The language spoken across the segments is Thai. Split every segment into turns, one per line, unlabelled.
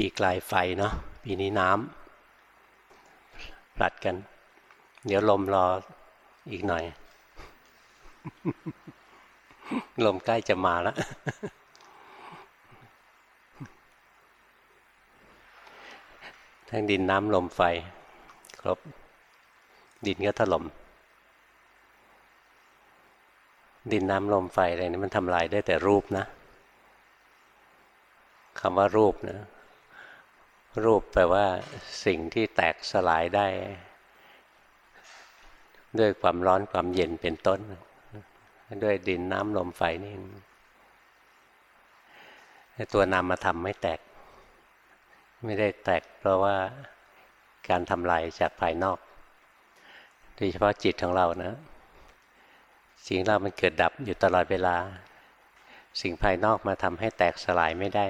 ปีกลายไฟเนาะปีนี้น้ำผลัดกัน เดี๋ยวลมรออีกหน่อย ลมใกล้จะมาแล้วทั้งดินน้ำลมไฟ ครบ ดินก็ถลม่มดินน้ำลมไฟอะไรนี่มันทำลายได้แต่รูปนะคำว่ารูปนะ รูปแปลว่าสิ่งที่แตกสลายได้ ด้วยความร้อนความเย็นเป็นต้น ด้วยดินน้ำลมไฟนี่ตัวนามธรรมไม่แตก ไม่ได้แตกเพราะว่าการทำลายจากภายนอกโดยเฉพาะจิตของเรานะสิ่งเรามันเกิดดับอยู่ตลอดเวลา สิ่งภายนอกมาทำให้แตกสลายไม่ได้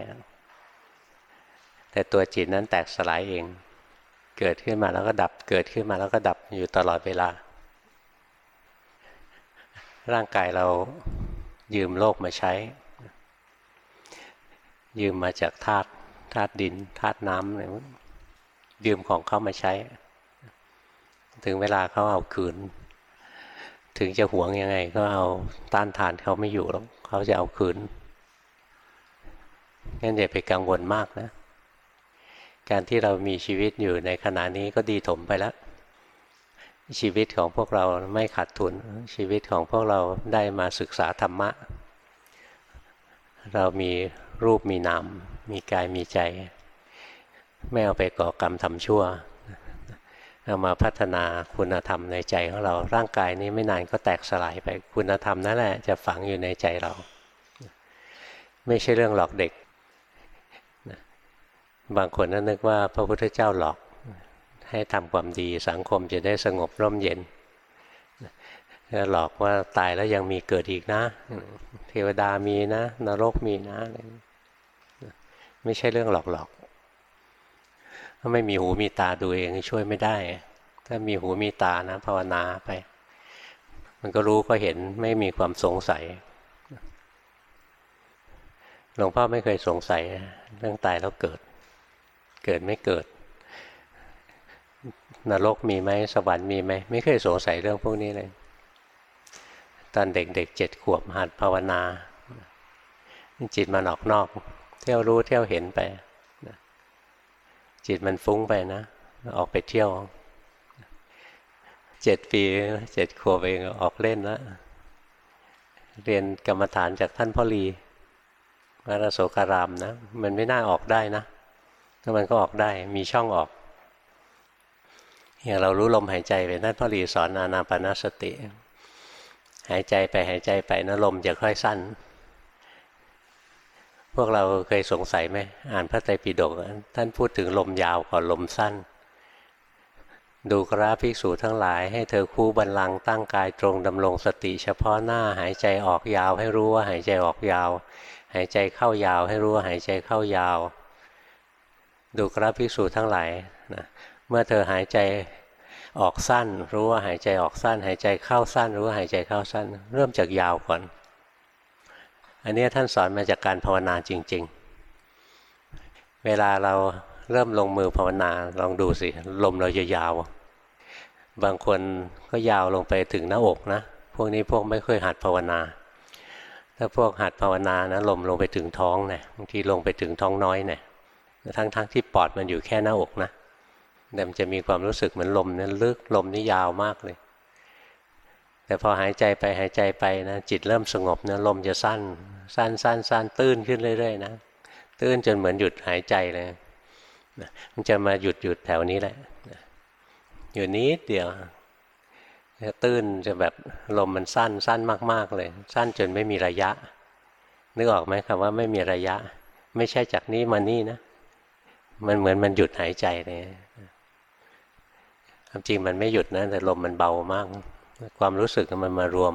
แต่ตัวจิตนั้นแตกสลายเอง เกิดขึ้นมาแล้วก็ดับ เกิดขึ้นมาแล้วก็ดับอยู่ตลอดเวลา ร่างกายเรายืมโลกมาใช้ ยืมมาจากธาตุธาตุดินธาตุน้ำอะไรยืมของเขามาใช้ ถึงเวลาเขาเอาคืน ถึงจะหวงยังไง ก็เอาต้านทานเขาไม่อยู่หรอกเขาจะเอาคืนงั้นอย่าไปกังวลมากนะ การที่เรามีชีวิตอยู่ในขณะนี้ก็ดีถมไปแล้ว ชีวิตของพวกเราไม่ขาดทุน ชีวิตของพวกเราได้มาศึกษาธรรมะ เรามีรูปมีนาม มีกายมีใจ ไม่เอาไปก่อกรรมทำชั่วเอามาพัฒนาคุณธรรมในใจของเรา ร่างกายนี้ไม่นานก็แตกสลายไป คุณธรรมนั่นแหละจะฝังอยู่ในใจเรา ไม่ใช่เรื่องหลอกเด็ก บางคนนั้นนึกว่าพระพุทธเจ้าหลอก ให้ทำความดีสังคมจะได้สงบร่มเย็นก็หลอกว่าตายแล้วยังมีเกิดอีกนะ เทวดามีนะนรกมีนะ ไม่ใช่เรื่องหลอกหลอกถ้าไม่มีหูมีตาดูเองช่วยไม่ได้ ถ้ามีหูมีตานะ ภาวนาไป มันก็รู้ก็เห็นไม่มีความสงสัยหลวงพ่อไม่เคยสงสัยเรื่องตายแล้วเกิด เกิดไม่เกิด นรกมีไหมสวรรค์มีไหมไม่เคยสงสัยเรื่องพวกนี้เลย ตอนเด็กๆเจ็ดขวบหัดภาวนาจิตมันออกนอก เที่ยวรู้เที่ยวเห็นไปจิตมันฟุ้งไปนะ ออกไปเที่ยวเจ็ดปีเจ็ดขวบเองออกเล่นแล้วเรียนกรรมฐานจากท่านพ่อลีวัดโสการามนะ มันไม่น่าออกได้นะ ถ้ามันก็ออกได้มีช่องออกอย่างเรารู้ลมหายใจไปท่านพ่อลีสอนอานาปนาสติ หายใจไปหายใจไปนะลมจะค่อยสั้น พวกเราเคยสงสัยไหมอ่านพระไตรปิฎกท่านพูดถึงลมยาวกว่าลมสั้น ดูกราภิกษุทั้งหลาย ให้เธอคู่บันลังตั้งกายตรงดำรงสติเฉพาะหน้าหายใจออกยาวให้รู้ว่าหายใจออกยาว หายใจเข้ายาวให้รู้ว่าหายใจเข้ายาว ดูกราภิกษุทั้งหลายนะเมื่อเธอหายใจออกสั้น รู้ว่าหายใจออกสั้น หายใจเข้าสั้น รู้ว่าหายใจเข้าสั้น เริ่มจากยาวก่อน อันนี้ท่านสอนมาจากการภาวนาจริง ๆ เวลาเราเริ่มลงมือภาวนาลองดูสิลมเราจะยาว บางคนก็ยาวลงไปถึงหน้าอกนะ พวกนี้พวกไม่เคยหัดภาวนา ถ้าพวกหัดภาวนานะลมลงไปถึงท้องนะบางทีลงไปถึงท้องน้อยเนะ ทั้งๆทที่ปอดมันอยู่แค่หน้าอกนะแต่มันจะมีความรู้สึกเหมือนลมนั้นลึกลมนี่ยาวมากเลย แต่พอหายใจไปหายใจไปนะ จิตเริ่มสงบนะลมจะสั้น สั้นสั้นสั้นตื้นขึ้นเรื่อยๆนะตื้นจนเหมือนหยุดหายใจเลยมันจะมาหยุดหยุดแถวนี้แหละอยู่นิดเดียวตื้นจะแบบลมมันสั้นสั้นมาก ๆ เลย สั้นจนไม่มีระยะ นึกออกไหมคำว่าไม่มีระยะ ไม่ใช่จากนี้มานี่นะ มันเหมือนมันหยุดหายใจเลยความจริงมันไม่หยุดนะแต่ลมมันเบามาก ความรู้สึกมันมารวม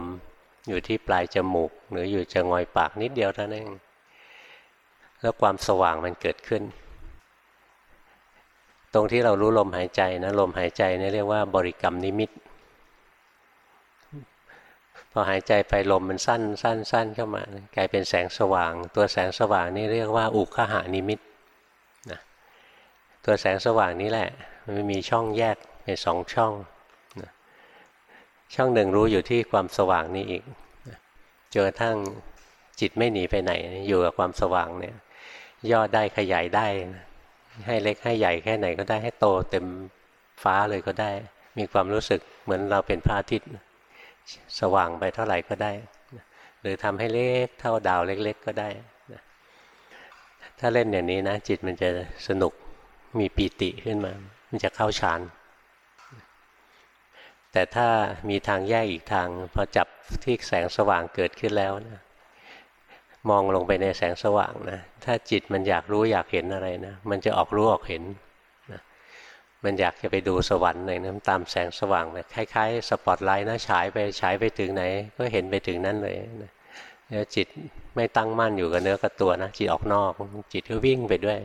อยู่ที่ปลายจมูก หรืออยู่จะงอยปากนิดเดียวเท่านั้นเองแล้วความสว่างมันเกิดขึ้น ตรงที่เรารู้ลมหายใจนะลมหายใจนี่เรียกว่าบริกรรมนิมิต พอหายใจไปลมมันสั้นสั้นสั้นเข้ามากลายเป็นแสงสว่าง ตัวแสงสว่างนี่เรียกว่าอุคหานิมิต ตัวแสงสว่างนี้แหละ มันมีช่องแยกเป็นสองช่องนะช่องหนึ่งรู้อยู่ที่ความสว่างนี้อีกจนกระทั่งจิตไม่หนีไปไหน อยู่กับความสว่างเนี่ย ย่อได้ขยายได้ ให้เล็กให้ใหญ่แค่ไหนก็ได้ให้โตเต็มฟ้าเลยก็ได้ มีความรู้สึกเหมือนเราเป็นพระอาทิตย์ สว่างไปเท่าไหร่ก็ได้ หรือทำให้เล็กเท่าดาวเล็ก ๆ ก็ได้ถ้าเล่นอย่างนี้นะ จิตมันจะสนุก มีปีติขึ้นมา มันจะเข้าฌาน แต่ถ้ามีทางแยกอีกทาง พอจับที่แสงสว่างเกิดขึ้นแล้วนะมองลงไปในแสงสว่างนะ ถ้าจิตมันอยากรู้อยากเห็นอะไรนะ มันจะออกรู้ออกเห็นนะมันอยากจะไปดูสวรรค์เลยนะตามแสงสว่างแบบคล้ายๆ สปอตไลท์นะฉายไปฉายไปถึงไหน ก็เห็นไปถึงนั้นเลยนะแล้วจิตไม่ตั้งมั่นอยู่กับเนื้อกับตัวนะจิตออกนอก จิตก็วิ่งไปด้วย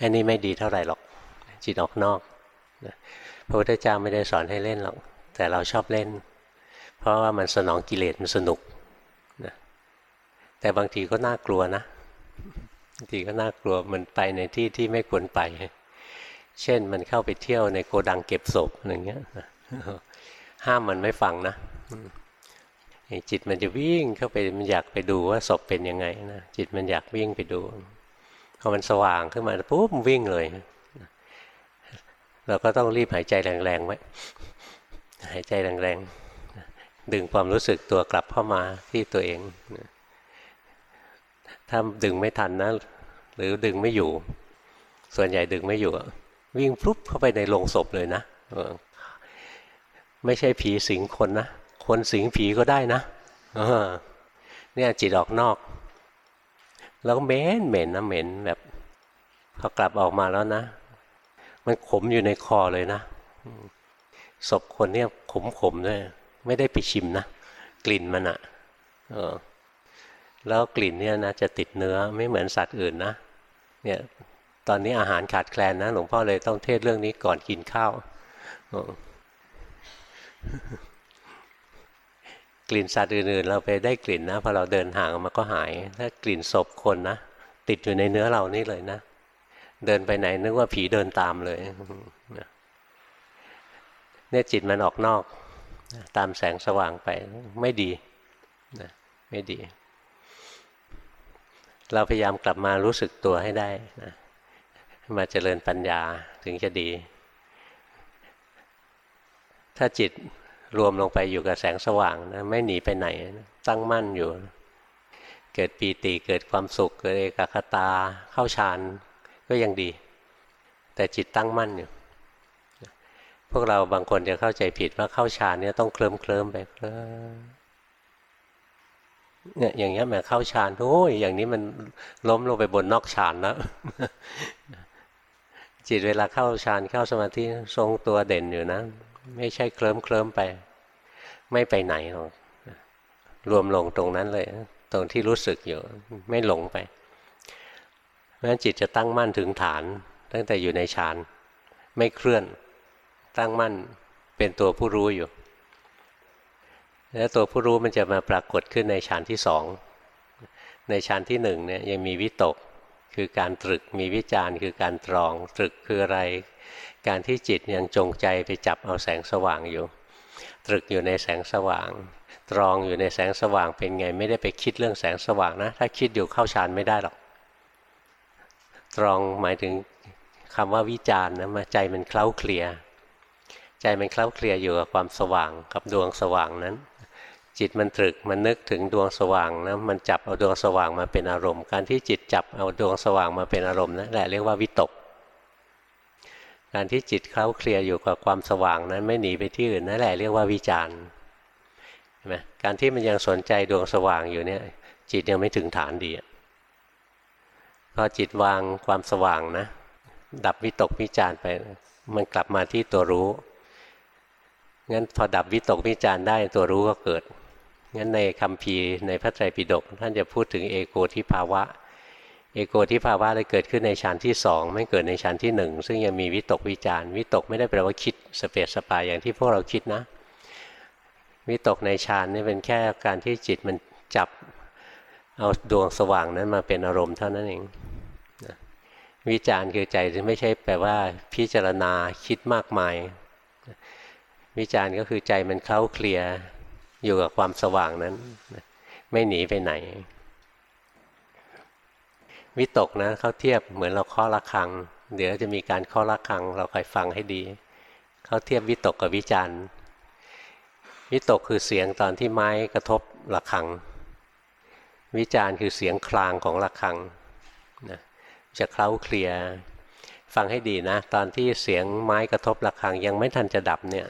อันนี้ไม่ดีเท่าไหร่หรอก จิตออกนอกพระพุทธเจ้าไม่ได้สอนให้เล่นหรอก แต่เราชอบเล่น เพราะว่ามันสนองกิเลสมันสนุกนะแต่บางทีก็น่ากลัวนะบางทีก็น่ากลัวมันไปในที่ที่ไม่ควรไป เช่นมันเข้าไปเที่ยวในโกดังเก็บศพอย่างเงี้ยห้ามมันไม่ฟังนะจิตมันจะวิ่งเข้าไปมันอยากไปดูว่าศพเป็นยังไงนะจิตมันอยากวิ่งไปดู พอมันสว่างขึ้นมาปุ๊บวิ่งเลย เราก็ต้องรีบหายใจแรงๆไว้หายใจแรงๆดึงความรู้สึกตัวกลับเข้ามาที่ตัวเองถ้าดึงไม่ทันนะ หรือดึงไม่อยู่ ส่วนใหญ่ดึงไม่อยู่ วิ่งพลุบเข้าไปในโรงศพเลยนะไม่ใช่ผีสิงคนนะ คนสิงผีก็ได้นะเนี่ยจิตออกนอก แล้วเหม็นเหม็นนะเหม็นแบบพอกลับออกมาแล้วนะ มันขมอยู่ในคอเลยนะศพคนเนี่ยขมขมด้วยไม่ได้ไปชิมนะกลิ่นมันอะ่ะแล้วกลิ่นเนี่ยนะจะติดเนื้อไม่เหมือนสัตว์อื่นนะเนี่ยตอนนี้อาหารขาดแคลนนะหลวงพ่อเลยต้องเทศเรื่องนี้ก่อนกินข้าว กลิ่นสัตว์อื่นๆ เราไปได้กลิ่นนะพอเราเดินห่างออกมันก็หาย ถ้ากลิ่นศพคนนะติดอยู่ในเนื้อเรานี่เลยนะ เดินไปไหนนึกว่าผีเดินตามเลยเนี่ยจิตมันออกนอก ตามแสงสว่างไปไม่ดีนะไม่ดี เราพยายามกลับมารู้สึกตัวให้ได้นะมาเจริญปัญญาถึงจะดี ถ้าจิต รวมลงไปอยู่กับแสงสว่างนะไม่หนีไปไหนตั้งมั่นอยู่ เกิดปีติเกิดความสุขเกิดเอกคตาเข้าฌานก็ยังดี แต่จิตตั้งมั่นอยู่พวกเราบางคนจะเข้าใจผิดว่าเข้าฌานเนี่ยต้องเคลิ้มเคลิ้มไปเคลิ้มเนี่ยอย่างเงี้ยแม่เข้าฌานโอ้ยอย่างนี้มันล้มลงไปบนนอกฌานแล้วจิตเวลาเข้าฌานเข้าสมาธิทรงตัวเด่นอยู่นะ ไม่ใช่เคลิ้มเคลิ้มไป ไม่ไปไหนหรอกรวมลงตรงนั้นเลย ตรงที่รู้สึกอยู่ไม่หลงไปเพราะฉะนั้นจิตจะตั้งมั่นถึงฐาน ตั้งแต่อยู่ในฌานไม่เคลื่อน ตั้งมั่นเป็นตัวผู้รู้อยู่ แล้วตัวผู้รู้มันจะมาปรากฏขึ้นในฌานที่สองในฌานที่หนึ่งเนี่ยยังมีวิตกคือการตรึกมีวิจารณ์คือการตรอง ตรึกคืออะไร การที่จิตยังจงใจไปจับเอาแสงสว่างอยู่ ตรึกอยู่ในแสงสว่าง ตรองอยู่ในแสงสว่างเป็นไง ไม่ได้ไปคิดเรื่องแสงสว่างนะ ถ้าคิดอยู่เข้าฌานไม่ได้หรอก ตรองหมายถึงคำว่าวิจารณ์นะมาใจมันเคล้าเคลีย ใจมันเคล้าเคลียอยู่กับความสว่างกับดวงสว่างนั้น จิตมันตรึกมันนึกถึงดวงสว่างนะมันจับเอาดวงสว่างมาเป็นอารมณ์ การที่จิตจับเอาดวงสว่างมาเป็นอารมณ์นั่นแหละเรียกว่าวิตก การที่จิตเคล้าเคลียอยู่กับความสว่างนั้นไม่หนีไปที่อื่นนั่นแหละเรียกว่าวิจารณ์ใช่ไหมการที่มันยังสนใจดวงสว่างอยู่เนี่ย จิตยังไม่ถึงฐานดีพอจิตวางความสว่างนะ ดับวิตกวิจารไป มันกลับมาที่ตัวรู้งั้นพอดับวิตกวิจารได้ตัวรู้ก็เกิดงั้นในคำพีในพระไตรปิฎกท่านจะพูดถึงเอโกทิภาวะ เอโกทิภาวะเลยเกิดขึ้นในชั้นที่สองไม่เกิดในชั้นที่หนึ่งซึ่งยังมีวิตกวิจารวิตกไม่ได้แปลว่าคิดสเปสสปายอย่างที่พวกเราคิดนะ วิตกในฌานนี่เป็นแค่การที่จิตมันจับเอาดวงสว่างนั้นมาเป็นอารมณ์เท่านั้นเองวิจารณ์คือใจไม่ใช่แปลว่า พิจารณาคิดมากมาย วิจารณ์ก็คือใจมันเข้าเคลียร์อยู่กับความสว่างนั้น ไม่หนีไปไหน วิตกนะเขาเทียบเหมือนเราเคาะระฆัง เดี๋ยวจะมีการเคาะระฆัง เราคอยฟังให้ดี เขาเทียบวิตกกับวิจารณ์วิตกคือเสียงตอนที่ไม้กระทบระฆัง วิจารณ์คือเสียงคลางของระฆังนะจะเคล้าเคลียฟังให้ดีนะ ตอนที่เสียงไม้กระทบระฆังยังไม่ทันจะดับเนี่ย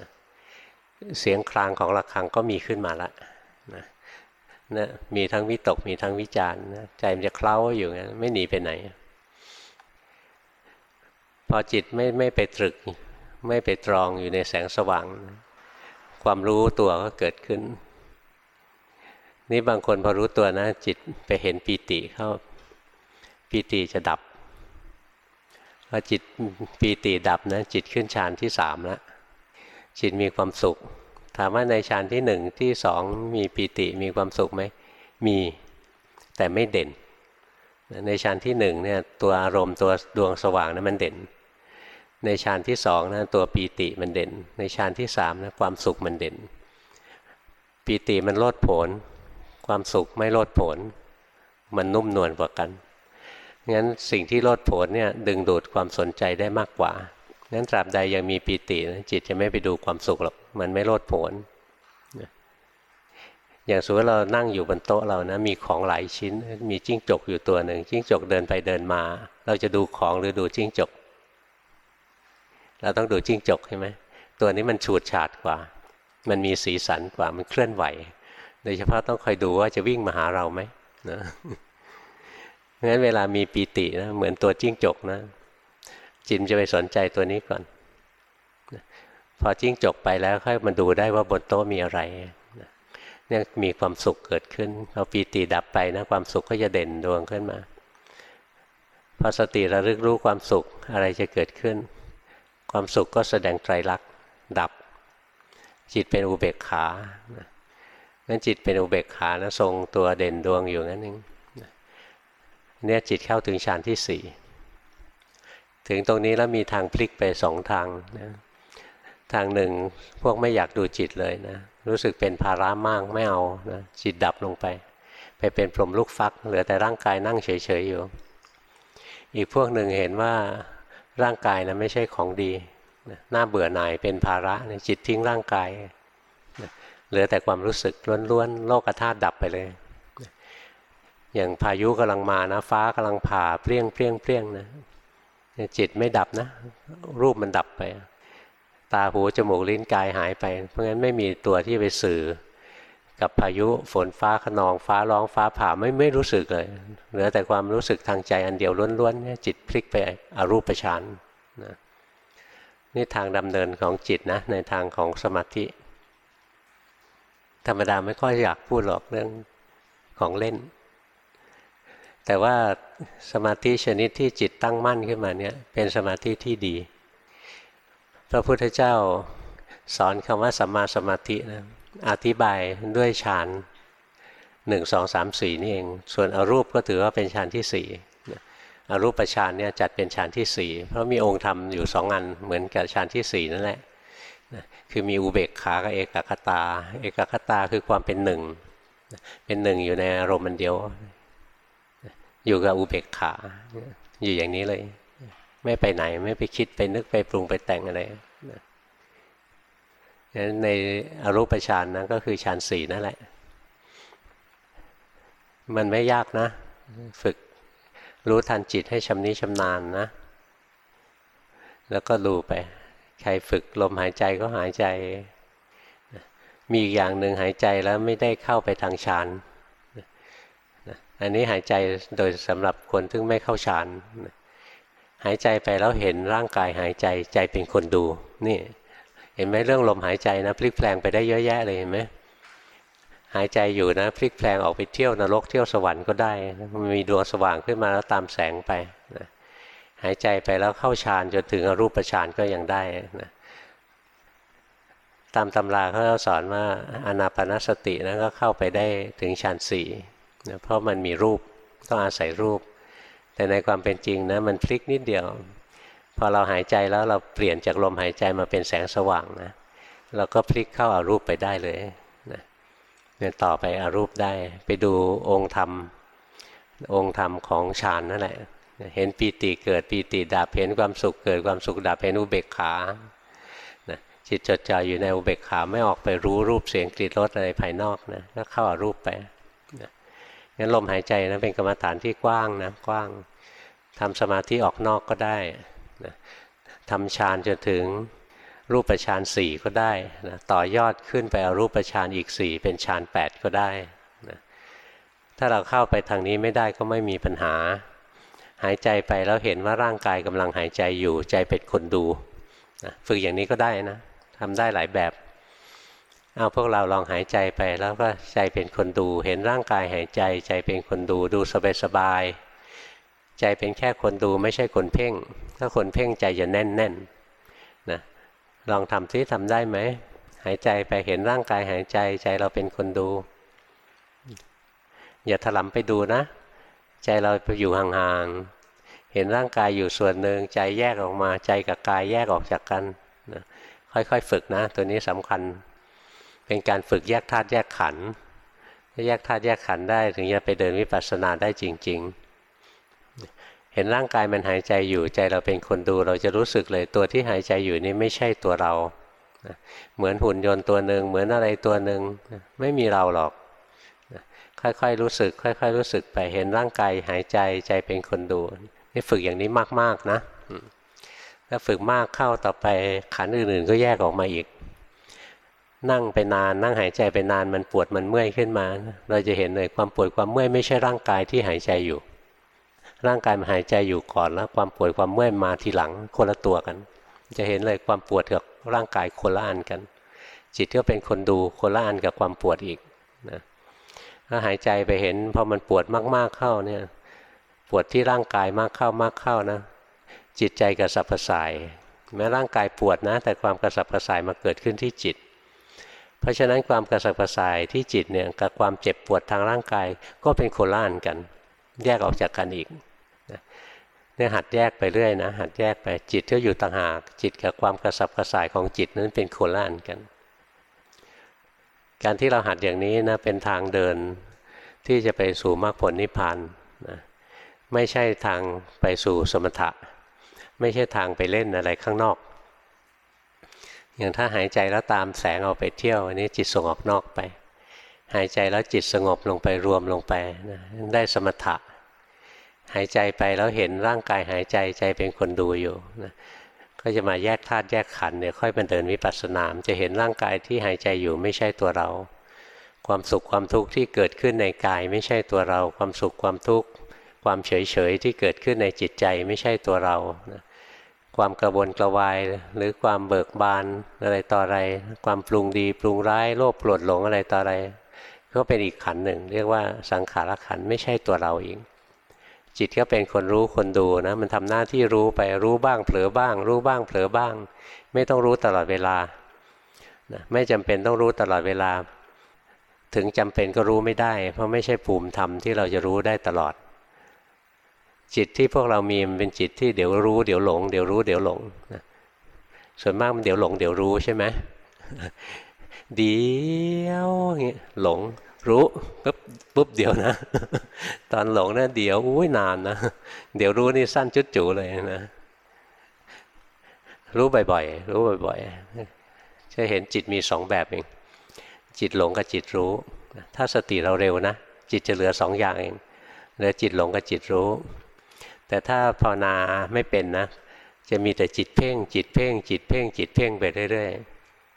เสียงคลางของระฆังก็มีขึ้นมาละ นะมีทั้งวิตกมีทั้งวิจารณ์นะใจมันจะเคล้าอยู่งั้นไม่หนีไปไหน พอจิตไม่ไม่ไปตรึก ไม่ไปตรองอยู่ในแสงสว่าง ความรู้ตัวก็เกิดขึ้น นี่บางคนพอรู้ตัวนะ จิตไปเห็นปีติเข้าปีติจะดับพอจิตปีติดับนะจิตขึ้นฌานที่สามแล้วจิตมีความสุข ถามว่าในฌานที่หนึ่งที่สองมีปีติมีความสุขไหมมีแต่ไม่เด่น ในฌานที่หนึ่งเนี่ยตัวอารมณ์ตัวดวงสว่างนะั้นมันเด่น ในฌานที่สองนะตัวปีติมันเด่น ในฌานที่สามนะความสุขมันเด่น ปีติมันโลดโผนความสุขไม่โลดโผนมันนุ่มนวลกว่ากันงั้นสิ่งที่โลดโผนเนี่ยดึงดูดความสนใจได้มากกว่างั้นตราบใดยังมีปีติจิตจะไม่ไปดูความสุขหรอก มันไม่โลดโผนอย่างสมมติเรานั่งอยู่บนโต๊ะเรานะมีของหลายชิ้น มีจิ้งจกอยู่ตัวหนึ่งจิ้งจกเดินไปเดินมา เราจะดูของหรือดูจิ้งจก เราต้องดูจิ้งจกใช่ไหมตัวนี้มันฉูดฉาดกว่า มันมีสีสันกว่ามันเคลื่อนไหว โดยเฉพาะต้องคอยดูว่าจะวิ่งมาหาเราไหมนะงั้นเวลามีปีตินะเหมือนตัวจิ้งจกนะจิตจะไปสนใจตัวนี้ก่อน พอจิ้งจกไปแล้วค่อยมาดูได้ว่าบนโต๊ะมีอะไรเนี่ยมีความสุขเกิดขึ้นพอปีติดับไปนะความสุขก็จะเด่นดวงขึ้นมา พอสติระลึกรู้ความสุขอะไรจะเกิดขึ้น ความสุขก็แสดงไตรลักษณ์ดับ จิตเป็นอุเบกขางั้นจิตเป็นอุเบกขานะทรงตัวเด่นดวงอยู่นั่นเองเนี่ยจิตเข้าถึงฌานที่สี่ถึงตรงนี้แล้วมีทางพลิกไปสองทางนะ ทางหนึ่งพวกไม่อยากดูจิตเลยนะ รู้สึกเป็นภาระมากไม่เอานะจิตดับลงไป ไปเป็นพรหมลูกฟัก เหลือแต่ร่างกายนั่งเฉยๆอยู่ อีกพวกหนึ่งเห็นว่าร่างกายนะไม่ใช่ของดีนะน่าเบื่อหน่ายเป็นภาระจิตทิ้งร่างกาย เหลือแต่ความรู้สึกล้วนๆโลกธาตุดับไปเลย อย่างพายุกำลังมานะ ฟ้ากำลังผ่าเปรี้ยงเปรี้ยงเปรี้ยงนะจิตไม่ดับนะ รูปมันดับไป ตาหูจมูกลิ้นกายหายไป เพราะงั้นไม่มีตัวที่ไปสื่อ กับพายุฝนฟ้าขนองฟ้าร้องฟ้าผ่าไม่ไม่รู้สึกเลยเหลือแต่ความรู้สึกทางใจอันเดียวล้วนๆเนี่ยจิตพลิกไปอรูปฌานนะนี่ทางดำเนินของจิตนะในทางของสมาธิ ธรรมดาไม่ค่อยอยากพูดหรอกเรื่องของเล่น แต่ว่าสมาธิชนิดที่จิตตั้งมั่นขึ้นมาเนี่ยเป็นสมาธิที่ดี พระพุทธเจ้าสอนคำว่าสัมมาสมาธินะอธิบายด้วยฌานหนึ่งสองสามสี่นี่เอง ส่วนอรูปก็ถือว่าเป็นฌานที่สี่อรูปฌานเนี่ยจัดเป็นฌานที่สี่เพราะมีองค์ธรรมอยู่สองอันเหมือนกับฌานที่สี่นั่นแหละคือมีอุเบกขากับเอกคตา เอกคตาคือความเป็นหนึ่งเป็นหนึ่งอยู่ในอารมณ์มันเดียว อยู่กับอุเบกขา อยู่อย่างนี้เลย ไม่ไปไหนไม่ไปคิดไปนึกไปปรุงไปแต่งอะไรนั้นในอรูปฌานนะก็คือฌานสี่นั่นแหละ มันไม่ยากนะ ฝึกรู้ทันจิตให้ชำนิชำนาญนะ แล้วก็ดูไป ใครฝึกลมหายใจก็หายใจ มีอีกอย่างหนึ่งหายใจแล้วไม่ได้เข้าไปทางฌานอันนี้หายใจโดยสำหรับคนที่ไม่เข้าฌาน หายใจไปแล้วเห็นร่างกายหายใจใจเป็นคนดูนี่เห็นไหมเรื่องลมหายใจนะพลิกแปลงไปได้เยอะแยะเลยเห็นไหมหายใจอยู่นะพลิกแปลงออกไปเที่ยวนรกเที่ยวสวรรค์ก็ได้มันมีดวงสว่างขึ้นมาแล้วตามแสงไปนะหายใจไปแล้วเข้าฌานจนถึงอรูปฌานก็ยังได้นะตามตำราเขาสอนว่าอนาปนสตินะก็เข้าไปได้ถึงฌานสี่นะเพราะมันมีรูปต้องอาศัยรูป แต่ในความเป็นจริงนะมันพลิกนิดเดียว พอเราหายใจแล้วเราเปลี่ยนจากลมหายใจมาเป็นแสงสว่างนะเราก็พลิกเข้าอารูปไปได้เลยนะเนี่ยต่อไปอารูปได้ ไปดูองค์ธรรม องค์ธรรมของฌานนั่นแหละเห็นปีติเกิดปีติดับเห็นความสุขเกิดความสุขดับเห็นอุเบกขานะจิตจดจ่ออยู่ในอุเบกขาไม่ออกไปรู้รูปเสียงกลิ่นรสอะไรภายนอกนะก็เข้าอารูปไป งั้นลมหายใจนะเป็นกรรมฐานที่กว้างนะกว้างทำสมาธิออกนอกก็ได้นะทำฌานจนถึงรูปฌานสี่ก็ได้นะต่อยอดขึ้นไปเอารูปฌานอีกสี่เป็นฌานแปดก็ได้นะถ้าเราเข้าไปทางนี้ไม่ได้ก็ไม่มีปัญหา หายใจไปแล้วเห็นว่าร่างกายกำลังหายใจอยู่ใจเป็นคนดูนะฝึกอย่างนี้ก็ได้นะทำได้หลายแบบ เอาพวกเราลองหายใจไปแล้วก็ใจเป็นคนดู เห็นร่างกายหายใจ ใจเป็นคนดูดูสบายๆใจเป็นแค่คนดูไม่ใช่คนเพ่ง ถ้าคนเพ่งใจจะแน่นๆนนะลองทำซิทำได้ไหมหายใจไปเห็นร่างกายหายใจ ใจเราเป็นคนดู อย่าถลำไปดูนะ ใจเราไปอยู่ห่างๆเห็นร่างกายอยู่ส่วนหนึ่งใจแยกออกมาใจกับกายแยกออกจากกันนะค่อยๆฝึกนะ ตัวนี้สำคัญ เป็นการฝึกแยกธาตุแยกขันธ์ถ้าแยกธาตุแยกขันธ์ได้ถึงจะไปเดินวิปัสสนาได้จริง ๆ เห็นร่างกายมันหายใจอยู่ใจเราเป็นคนดูเราจะรู้สึกเลยตัวที่หายใจอยู่นี่ไม่ใช่ตัวเรา เหมือนหุ่นยนต์ตัวหนึ่งเหมือนอะไรตัวหนึ่งไม่มีเราหรอก ค่อยๆรู้สึก ค่อย ๆ รู้สึกไปเห็นร่างกายหายใจใจเป็นคนดูนี่ฝึกอย่างนี้มากๆนะถ้าฝึกมากเข้าต่อไปขันอื่นๆ ก็แยกออกมาอีก นั่งไปนานนั่งหายใจไปนานมันปวดมันเมื่อยขึ้นมา เราจะเห็นเลยความปวดความเมื่อยไม่ใช่ร่างกายที่หายใจอยู่ ร่างกายมันหายใจอยู่ก่อนแล้วความปวดความเมื่อยมาทีหลังคนละตัวกัน จะเห็นเลยความปวดกับร่างกายคนละอันกัน จิตก็เป็นคนดูคนละอันกับความปวดอีกนะถ้าหายใจไปเห็นพอมันปวดมากๆเข้าเนี่ยปวดที่ร่างกายมากเข้ามากเข้านะจิตใจกระสับกระส่าย แม้ร่างกายปวดนะ แต่ความกระสับกระส่ายมาเกิดขึ้นที่จิต ราะฉะนั้นความกระสับกระส่ายที่จิตเนี่ยกับความเจ็บปวดทางร่างกายก็เป็นโคล่านกัน แยกออกจากกันอีกเนี่ยหัดแยกไปเรื่อยนะหัดแยกไปจิตก็อยู่ต่างหากจิตกับความกระสับกระส่ายของจิตนั้นเป็นโคล่านกัน การที่เราหัดอย่างนี้นะเป็นทางเดินที่จะไปสู่มรรคผลนิพพานนะไม่ใช่ทางไปสู่สมถะ ไม่ใช่ทางไปเล่นอะไรข้างนอก อย่างถ้าหายใจแล้วตามแสงออกไปเที่ยวอันนี้จิตส่งออกนอกไป หายใจแล้วจิตสงบลงไปรวมลงไปนะได้สมถะ หายใจไปแล้วเห็นร่างกายหายใจใจเป็นคนดูอยู่นะก็จะมาแยกธาตุแยกขันเนี่ยค่อยเป็นเดินวิปัสสนาม จะเห็นร่างกายที่หายใจอยู่ไม่ใช่ตัวเรา ความสุขความทุกข์ที่เกิดขึ้นในกายไม่ใช่ตัวเรา ความสุขความทุกข์ความเฉยเฉยที่เกิดขึ้นในจิตใจไม่ใช่ตัวเรานะ ความกระวนกระวาย หรือความเบิกบานอะไรต่ออะไร ความปรุงดีปรุงร้ายโลภโกรธหลงอะไรต่ออะไร ก็เป็นอีกขันหนึ่ง เรียกว่าสังขารขันไม่ใช่ตัวเราเองจิตก็เป็นคนรู้คนดูนะ มันทำหน้าที่รู้ไปรู้บ้างเผลอบ้าง รู้บ้างเผลอบ้าง ไม่ต้องรู้ตลอดเวลานะไม่จำเป็นต้องรู้ตลอดเวลา ถึงจำเป็นก็รู้ไม่ได้ เพราะไม่ใช่ภูมิธรรมที่เราจะรู้ได้ตลอด จิตที่พวกเรามีมันเป็นจิตที่เดี๋ยวรู้เดี๋ยวหลงเดี๋ยวรู้เดี๋ยวหลงนะส่วนมากมันเดี๋ยวหลงเดี๋ยวรู้ใช่ไหมเดี๋ยวเงี้ยหลงรู้ปุ๊บปุ๊บเดี๋ยวนะ ตอนหลงนะเดี๋ยวอุ้ยนานนะเดี๋ยวรู้นี่สั้นจุดจูเลยนะรู้บ่อยๆรู้บ่อยๆจะเห็นจิตมีสองแบบเองจิตหลงกับจิตรู้ ถ้าสติเราเร็วนะจิตจะเหลือสองอย่างเองเหลือจิตหลงกับจิตรู้ แต่ถ้าภาวนาไม่เป็นนะ จะมีแต่จิตเพ่ง จิตเพ่ง จิตเพ่ง จิตเพ่งไปเรื่อย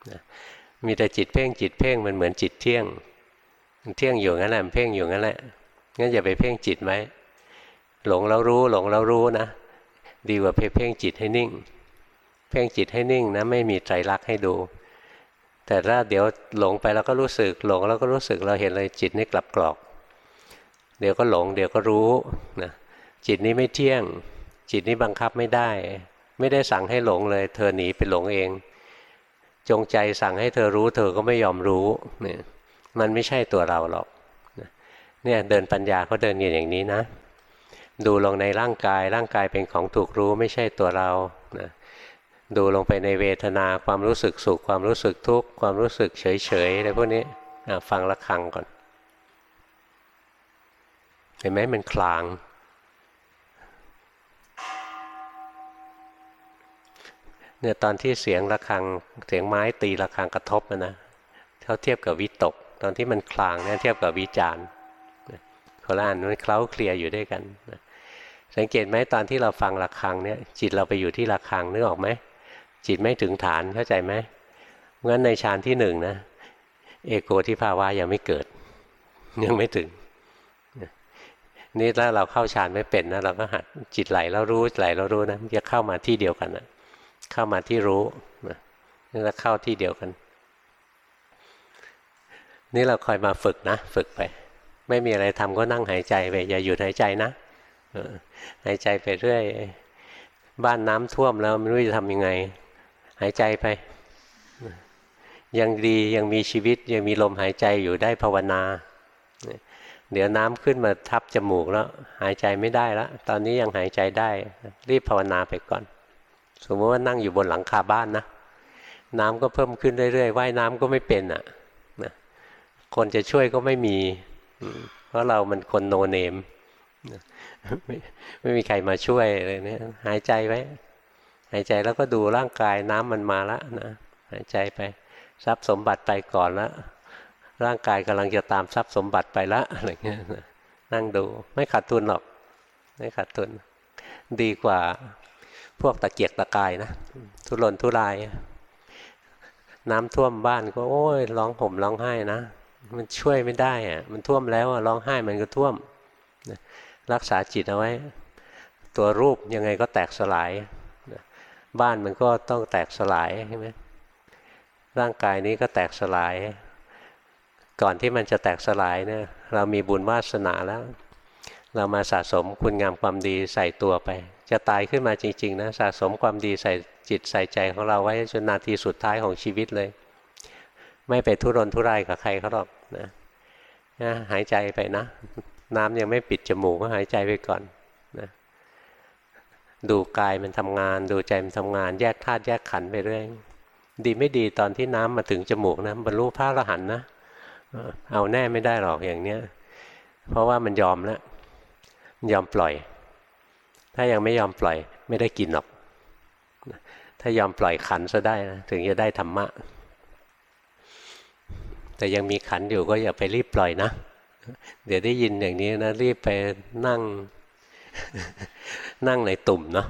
ๆมีแต่จิตเพ่งจิตเพ่งมันเหมือนจิตเที่ยงมันเที่ยงอยู่งั้นแหละมันเพ่งอยู่งั้นแหละงั้นอย่าไปเพ่งจิตไว้หลงแล้วรู้หลงแล้วรู้นะดีกว่าเพ่งจิตให้นิ่ง เพ่งจิตให้นิ่งนะไม่มีใจรักให้ดู แต่ถ้าเดี๋ยวหลงไปแล้วก็รู้สึกหลงแล้วก็รู้สึกเราเห็นเลยจิตนี่กลับกรอก เดี๋ยวก็หลง เดี๋ยวก็รู้นะ จิตนี้ไม่เที่ยง จิตนี้บังคับไม่ได้ ไม่ได้สั่งให้หลงเลย เธอหนีไปหลงเอง จงใจสั่งให้เธอรู้ เธอก็ไม่ยอมรู้เนี่ยมันไม่ใช่ตัวเราหรอกเนี่ยเดินปัญญาเขาเดินอย่างนี้นะ ดูลงในร่างกายร่างกายเป็นของถูกรู้ไม่ใช่ตัวเรานะดูลงไปในเวทนาความรู้สึกสุขความรู้สึกทุกข์ความรู้สึกเฉยๆอะไรพวกนี้ฟังละครังก่อน เห็นไหมมันคลาง เนี่ยตอนที่เสียงระฆังเสียงไม้ตีระฆังกระทบนะเขาเทียบกับวิตก ตอนที่มันคลางเนี่ยเทียบกับวิจารณ์คนละอันมันเคล้าเคลียอยู่ด้วยกันสังเกตไหมตอนที่เราฟังระฆังเนี่ยจิตเราไปอยู่ที่ระฆังนึกออกไหมจิตไม่ถึงฐานเข้าใจไหมงั้นในฌานที่หนึ่งนะเอโกที่ภาวะยังไม่เกิด ยังไม่ถึงนี่ถ้าเราเข้าฌานไม่เป็นนะเราก็หัดจิตไหลแล้วรู้ไหลแล้วรู้นะจะเข้ามาที่เดียวกันนะ เข้ามาที่รู้นี่เราเข้าที่เดียวกัน นี่เราคอยมาฝึกนะ ฝึกไป ไม่มีอะไรทำก็นั่งหายใจไปอย่าหยุดหายใจนะหายใจไปเรื่อย บ้านน้ำท่วมแล้วไม่รู้จะทำยังไง หายใจไป ยังดียังมีชีวิตยังมีลมหายใจอยู่ได้ภาวนา เดี๋ยวน้ำขึ้นมาทับจมูกแล้ว หายใจไม่ได้แล้วตอนนี้ยังหายใจได้ รีบภาวนาไปก่อน สมมติว่านั่งอยู่บนหลังคาบ้านนะน้ำก็เพิ่มขึ้นเรื่อยๆว่ายน้ำก็ไม่เป็นอะนะคนจะช่วยก็ไม่มี เพราะเรามันคนโนเนมไม่ไม่มีใครมาช่วยอะไรเนี่ยหายใจไว้ หายใจแล้วก็ดูร่างกายน้ำมันมาแล้วนะหายใจไปทรัพย์สมบัติไปก่อนแล้วร่างกายกำลังจะตามทรัพย์สมบัติไปละอะไรเงี้ยนั่งดูไม่ขาดทุนหรอก ไม่ขาดทุน ดีกว่า พวกตะเกียกตะกายนะทุรนทุราย น้ำท่วมบ้านก็โอ้ยร้องห่มร้องไห้นะมันช่วยไม่ได้อะมันท่วมแล้วร้องไห้มันก็ท่วม รักษาจิตเอาไว้ ตัวรูปยังไงก็แตกสลาย บ้านมันก็ต้องแตกสลายใช่ไหมร่างกายนี้ก็แตกสลาย ก่อนที่มันจะแตกสลายเนี่ยเรามีบุญวาสนาแล้ว เรามาสะสมคุณงามความดีใส่ตัวไป จะตายขึ้นมาจริงๆนะสะสมความดีใส่จิตใส่ใจของเราไว้จนนาทีสุดท้ายของชีวิตเลย ไม่ไปทุรนทุรายกับใครเขาหรอกนะนะหายใจไปนะ น้ำยังไม่ปิดจมูกก็หายใจไปก่อนนะดูกายมันทำงาน ดูใจมันทำงาน แยกธาตุแยกขันไปเรื่อยดีไม่ดีตอนที่น้ำมาถึงจมูกนะบรรลุพระอรหันต์นะเอาแน่ไม่ได้หรอกอย่างเนี้ย เพราะว่ามันยอมแล้วยอมปล่อย ถ้ายังไม่ยอมปล่อยไม่ได้กินหรอก ถ้ายอมปล่อยขันซะได้นะถึงจะได้ธรรมะ แต่ยังมีขันอยู่ก็อย่าไปรีบปล่อยนะ เดี๋ยวได้ยินอย่างนี้นะรีบไปนั่ง นั่งในตุ่มเนาะ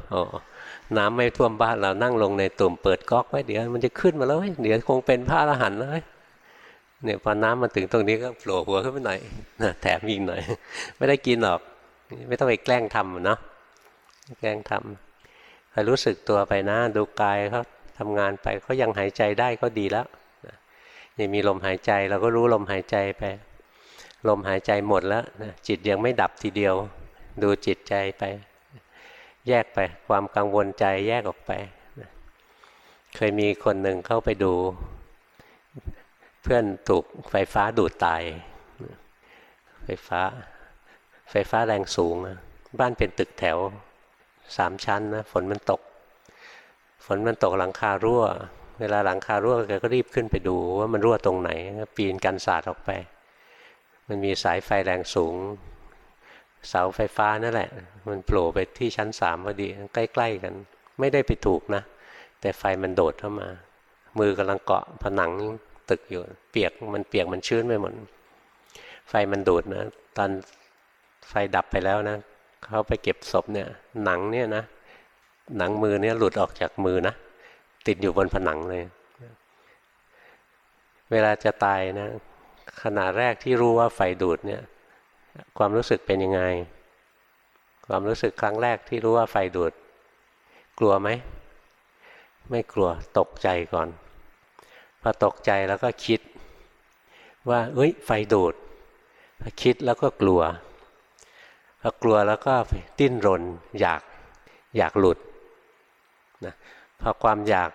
น้ำไม่ท่วมบ้านเรานั่งลงในตุ่มเปิดก๊อกไว้เดี๋ยวมันจะขึ้นมาแล้วเดี๋ยวคงเป็นพระอรหันต์เลยเนี่ยพอน้ำมาถึงตรงนี้ก็โผล่หัวขึ้นมาหน่อยแถมอีกหน่อย ไม่ได้กินหรอก ไม่ต้องไปแกล้งทำเนาะ แกล้งทำคอยรู้สึกตัวไปนะ ดูกายเขาทำงานไปเขายังหายใจได้ก็ดีแล้วยังมีลมหายใจเราก็รู้ลมหายใจไป ลมหายใจหมดแล้วนะจิตยังไม่ดับทีเดียว ดูจิตใจไป แยกไปความกังวลใจแยกออกไปเคยมีคนหนึ่งเข้าไปดู เพื่อนถูกไฟฟ้าดูดตาย ไฟฟ้า ไฟฟ้าแรงสูง บ้านเป็นตึกแถว สามชั้นนะฝนมันตก ฝนมันตกหลังคารั่ว เวลาหลังคารั่วแกก็รีบขึ้นไปดูว่ามันรั่วตรงไหนปีนกันศาสตร์ออกไป มันมีสายไฟแรงสูง เสาไฟฟ้านั่นแหละ มันโผล่ไปที่ชั้นสามพอดีใกล้ๆกัน ไม่ได้ไปถูกนะ แต่ไฟมันโดดเข้ามา มือกำลังเกาะผนังตึกอยู่ เปียกมันเปียกมันชื้นไปหมดไฟมันดูดนะตอนไฟดับไปแล้วนะ เขาไปเก็บศพเนี่ยหนังเนี่ยนะหนังมือเนี่ยหลุดออกจากมือนะติดอยู่บนผนังเลย เวลาจะตายนะขณะแรกที่รู้ว่าไฟดูดเนี่ยความรู้สึกเป็นยังไง ความรู้สึกครั้งแรกที่รู้ว่าไฟดูด กลัวไหม ไม่กลัวตกใจก่อนพอตกใจแล้วก็คิด ว่าเอ้ยไฟดูดคิดแล้วก็กลัว พอกลัวแล้วก็ดิ้นรนอยากอยากหลุดนะพอความอยาก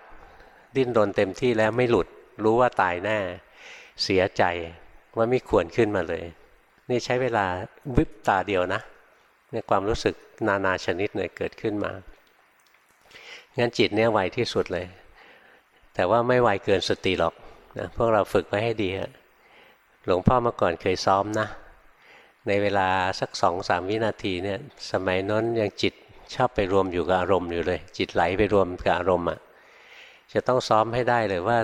ดิ้นรนเต็มที่แล้วไม่หลุด รู้ว่าตายแน่ เสียใจว่าไม่ควรขึ้นมาเลย นี่ใช้เวลาวิบตาเดียวนะเนี่ยความรู้สึกนานาชนิดเนี่ยเกิดขึ้นมางั้นจิตเนี่ยไวที่สุดเลย แต่ว่าไม่ไวเกินสติหรอกนะพวกเราฝึกไว้ให้ดีฮะหลวงพ่อเมื่อก่อนเคยซ้อมนะ ในเวลาสักสองสามวินาทีเนี่ยสมัยนั้นยังจิตชอบไปรวมอยู่กับอารมณ์อยู่เลย จิตไหลไปรวมกับอารมณ์อะจะต้องซ้อมให้ได้เลยว่า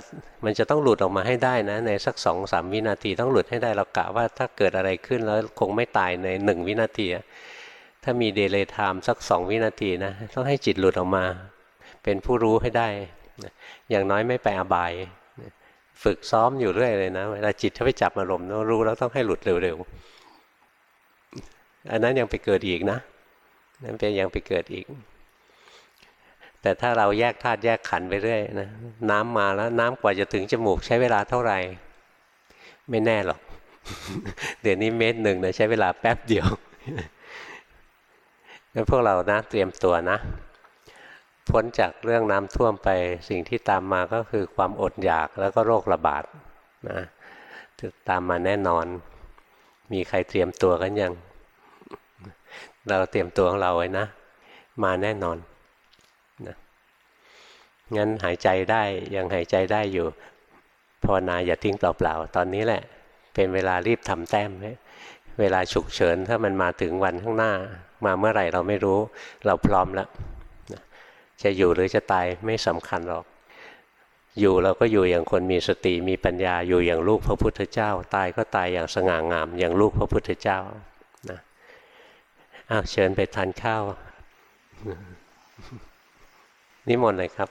มันจะต้องหลุดออกมาให้ได้นะ ในสักสองสามวินาทีต้องหลุดให้ได้เรากะว่าถ้าเกิดอะไรขึ้นแล้วคงไม่ตายในหนึ่งวินาที ถ้ามี delay time สักสองวินาทีนะต้องให้จิตหลุดออกมา เป็นผู้รู้ให้ได้ อย่างน้อยไม่ไปอบาย ฝึกซ้อมอยู่เรื่อยเลยนะเวลาจิตถ้าไปจับอารมณ์ต้อรู้แล้วต้องให้หลุดเร็วๆ อันนั้นยังไปเกิดอีกนะนั่นเป็นยังไปเกิดอีก แต่ถ้าเราแยกธาตุแยกขันไปเรื่อยนะน้ำมาแล้วน้ำกว่าจะถึงจมูกใช้เวลาเท่าไหร่ ไม่แน่หรอก เดี๋ยวนี้เมตรหนึ่งนะใช้เวลาแป๊บเดียวงั้นพวกเรานะเตรียมตัวนะ พ้นจากเรื่องน้ำท่วมไปสิ่งที่ตามมาก็คือความอดอยากแล้วก็โรคระบาดนะตามมาแน่นอน มีใครเตรียมตัวกันยัง เราเตรียมตัวของเราไว้นะ มาแน่นอนนะงั้นหายใจได้ยังหายใจได้อยู่ภาวนาอย่าทิ้งเปล่าๆตอนนี้แหละ เป็นเวลารีบทำแต้มเวลาฉุกเฉินถ้ามันมาถึงวันข้างหน้า มาเมื่อไหร่เราไม่รู้ เราพร้อมแล้วจะอยู่หรือจะตายไม่สำคัญหรอก อยู่เราก็อยู่อย่างคนมีสติมีปัญญาอยู่อย่างลูกพระพุทธเจ้า ตายก็ตายอย่างสง่างาม อย่างลูกพระพุทธเจ้า อ้าวเชิญไปทานข้าวนิมนต์เลยครับ